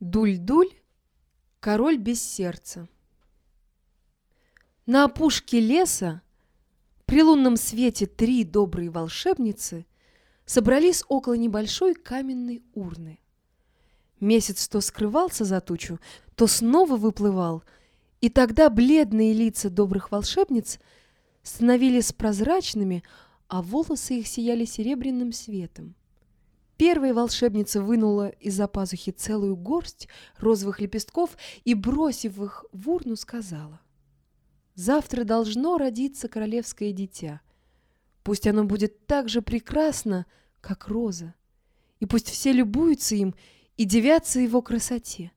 Дуль-дуль, король без сердца. На опушке леса при лунном свете три добрые волшебницы собрались около небольшой каменной урны. Месяц то скрывался за тучу, то снова выплывал, и тогда бледные лица добрых волшебниц становились прозрачными, а волосы их сияли серебряным светом. Первая волшебница вынула из-за пазухи целую горсть розовых лепестков и, бросив их в урну, сказала. «Завтра должно родиться королевское дитя. Пусть оно будет так же прекрасно, как роза, и пусть все любуются им и дивятся его красоте».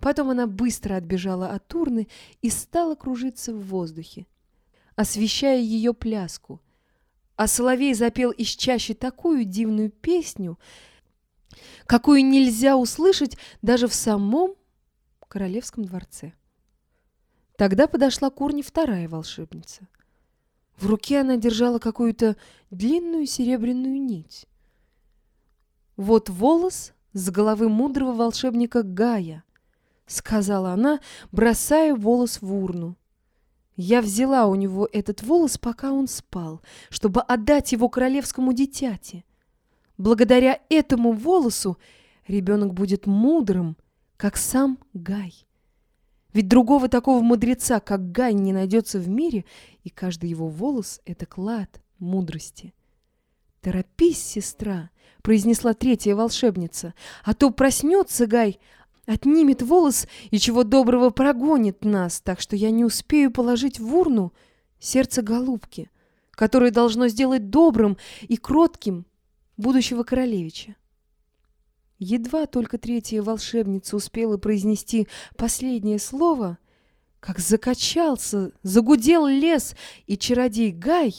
Потом она быстро отбежала от урны и стала кружиться в воздухе, освещая ее пляску — а соловей запел из чащи такую дивную песню, какую нельзя услышать даже в самом королевском дворце. Тогда подошла к урне вторая волшебница. В руке она держала какую-то длинную серебряную нить. «Вот волос с головы мудрого волшебника Гая», — сказала она, бросая волос в урну. Я взяла у него этот волос, пока он спал, чтобы отдать его королевскому дитяти. Благодаря этому волосу ребенок будет мудрым, как сам Гай. Ведь другого такого мудреца, как Гай, не найдется в мире, и каждый его волос — это клад мудрости. «Торопись, сестра!» — произнесла третья волшебница. «А то проснется Гай, отнимет волос и чего доброго прогонит нас, так что я не успею положить в урну сердце голубки, которое должно сделать добрым и кротким будущего королевича. Едва только третья волшебница успела произнести последнее слово, как закачался, загудел лес, и чародей Гай,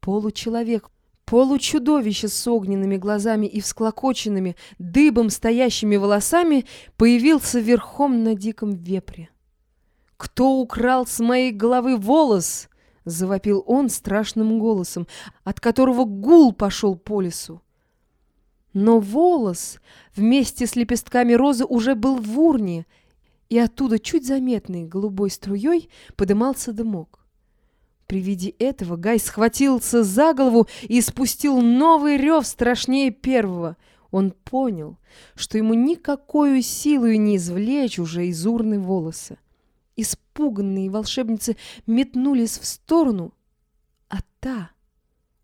получеловек, Получудовище с огненными глазами и всклокоченными, дыбом стоящими волосами появился верхом на диком вепре. «Кто украл с моей головы волос?» — завопил он страшным голосом, от которого гул пошел по лесу. Но волос вместе с лепестками розы уже был в урне, и оттуда чуть заметный голубой струей подымался дымок. При виде этого Гай схватился за голову и спустил новый рев страшнее первого. Он понял, что ему никакой силой не извлечь уже из урны волосы. Испуганные волшебницы метнулись в сторону, а та,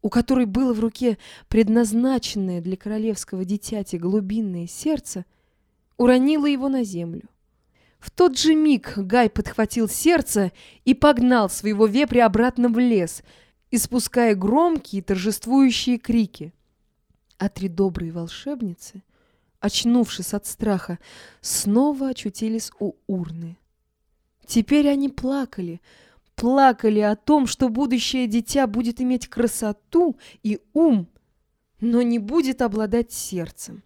у которой было в руке предназначенное для королевского дитяти голубиное сердце, уронила его на землю. В тот же миг Гай подхватил сердце и погнал своего вепря обратно в лес, испуская громкие торжествующие крики. А три добрые волшебницы, очнувшись от страха, снова очутились у урны. Теперь они плакали, плакали о том, что будущее дитя будет иметь красоту и ум, но не будет обладать сердцем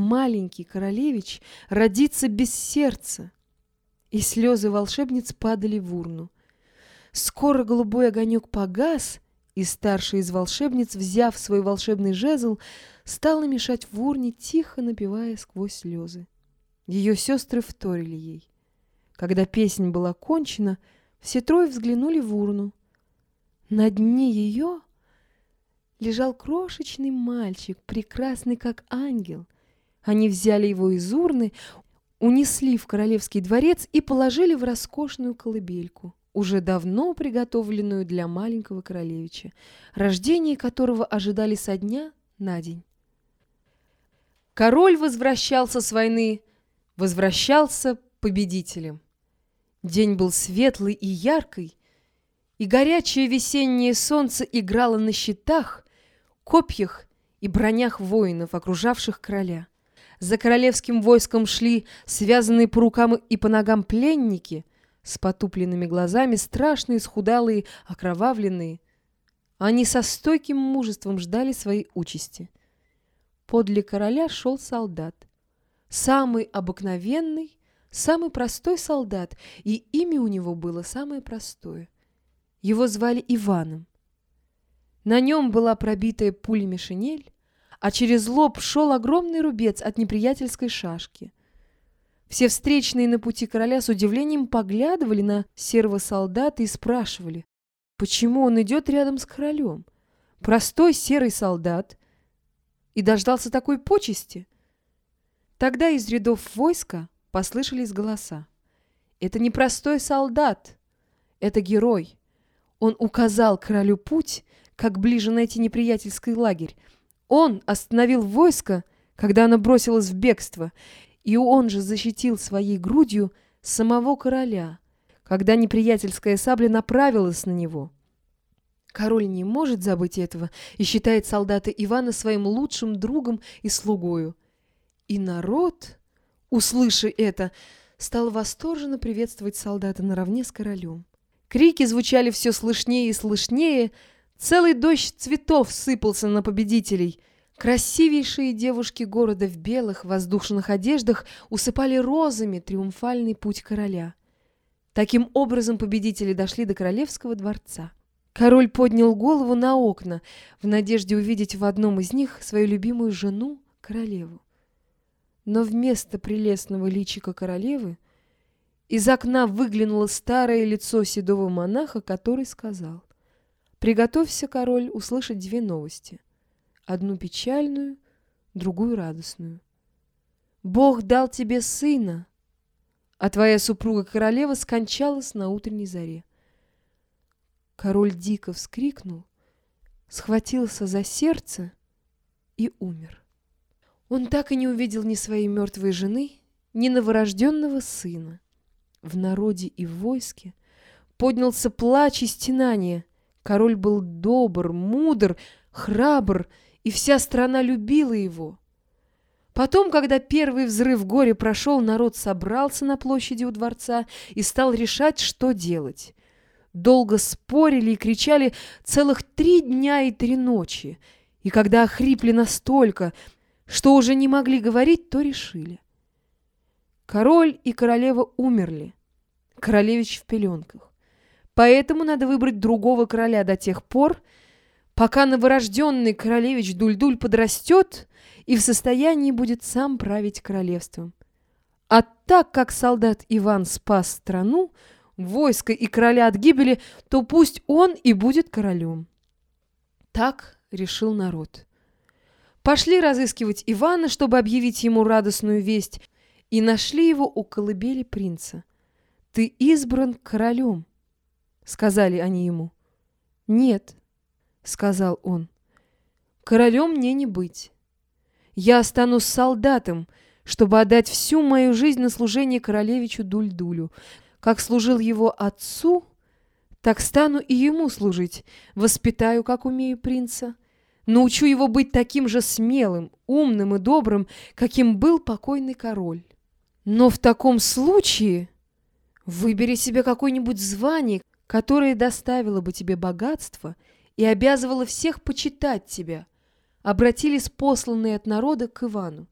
маленький королевич родится без сердца. И слезы волшебниц падали в урну. Скоро голубой огонек погас, и старшая из волшебниц, взяв свой волшебный жезл, стала мешать в урне, тихо напевая сквозь слезы. Ее сестры вторили ей. Когда песня была кончена, все трое взглянули в урну. На дне ее лежал крошечный мальчик, прекрасный как ангел — они взяли его из урны, унесли в королевский дворец и положили в роскошную колыбельку, уже давно приготовленную для маленького королевича, рождение которого ожидали со дня на день. Король возвращался с войны, возвращался победителем. День был светлый и яркий, и горячее весеннее солнце играло на щитах, копьях и бронях воинов, окружавших короля. За королевским войском шли связанные по рукам и по ногам пленники с потупленными глазами, страшные, схудалые, окровавленные. Они со стойким мужеством ждали своей участи. Подле короля шел солдат. Самый обыкновенный, самый простой солдат, и имя у него было самое простое. Его звали Иваном. На нем была пробитая пулями шинель, а через лоб шел огромный рубец от неприятельской шашки. Все встречные на пути короля с удивлением поглядывали на серого солдата и спрашивали, почему он идет рядом с королем. Простой серый солдат и дождался такой почести. Тогда из рядов войска послышались голоса. Это не простой солдат, это герой. Он указал королю путь, как ближе найти неприятельский лагерь. Он остановил войско, когда оно бросилось в бегство, и он же защитил своей грудью самого короля, когда неприятельская сабля направилась на него. Король не может забыть этого и считает солдата Ивана своим лучшим другом и слугою. И народ, услышав это, стал восторженно приветствовать солдата наравне с королем. Крики звучали все слышнее и слышнее, целый дождь цветов сыпался на победителей. Красивейшие девушки города в белых воздушных одеждах усыпали розами триумфальный путь короля. Таким образом победители дошли до королевского дворца. Король поднял голову на окна в надежде увидеть в одном из них свою любимую жену, королеву. Но вместо прелестного личика королевы из окна выглянуло старое лицо седого монаха, который сказал, «Приготовься, король, услышать две новости. Одну печальную, другую радостную. Бог дал тебе сына, а твоя супруга королева скончалась на утренней заре. Король дико вскрикнул, схватился за сердце и умер. Он так и не увидел ни своей мертвой жены, ни новорожденного сына. В народе и в войске поднялся плач и стенание. Король был добр, мудр, храбр, и вся страна любила его. Потом, когда первый взрыв горя прошел, народ собрался на площади у дворца и стал решать, что делать долго спорили и кричали целых три дня и три ночи, и когда охрипли настолько, что уже не могли говорить, то решили. Король и королева умерли, королевич в пеленках. Поэтому надо выбрать другого короля до тех пор, пока новорожденный королевич Дульдуль -дуль подрастет и в состоянии будет сам править королевством. А так как солдат Иван спас страну, войска и короля от гибели, то пусть он и будет королем. Так решил народ. Пошли разыскивать Ивана, чтобы объявить ему радостную весть, и нашли его у колыбели принца. «Ты избран королем», — сказали они ему. «Нет», — сказал он, — «королем мне не быть. Я останусь солдатом, чтобы отдать всю мою жизнь на служение королевичу Дульдулю, как служил его отцу, так стану и ему служить. Воспитаю, как умею принца. Научу его быть таким же смелым, умным и добрым, каким был покойный король. Но в таком случае выбери себе какое-нибудь звание, которое доставило бы тебе богатство и обязывало всех почитать тебя. Обратились посланные от народа к Ивану.